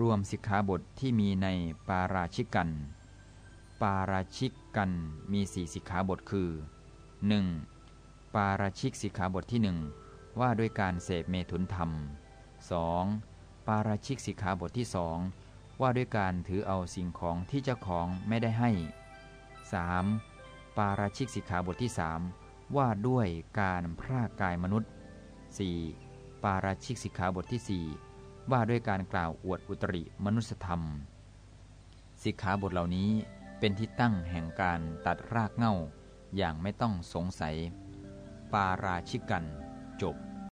รวมสิกขาบทที่มีในปาราชิกกัน ปาราชิกกันมีสี่สิกขาบทคือ 1. ปาราชิกสิกขาบทที่หนึ่งว่าด้วยการเสพเมถุนธรรม 2. ปาราชิกสิกขาบทที่สองว่าด้วยการถือเอาสิ่งของที่เจ้าของไม่ได้ให้ 3. ปาราชิกสิกขาบทที่สว่าด้วยการพรากกายมนุษย์ 4. ปาราชิกสิกขาบทที่4 ว่าด้วยการกล่าวอวดอุตริมนุสธรรม สิกขาบทเหล่านี้เป็นที่ตั้งแห่งการตัดรากเง่าอย่างไม่ต้องสงสัย ปาราชิกกันจบ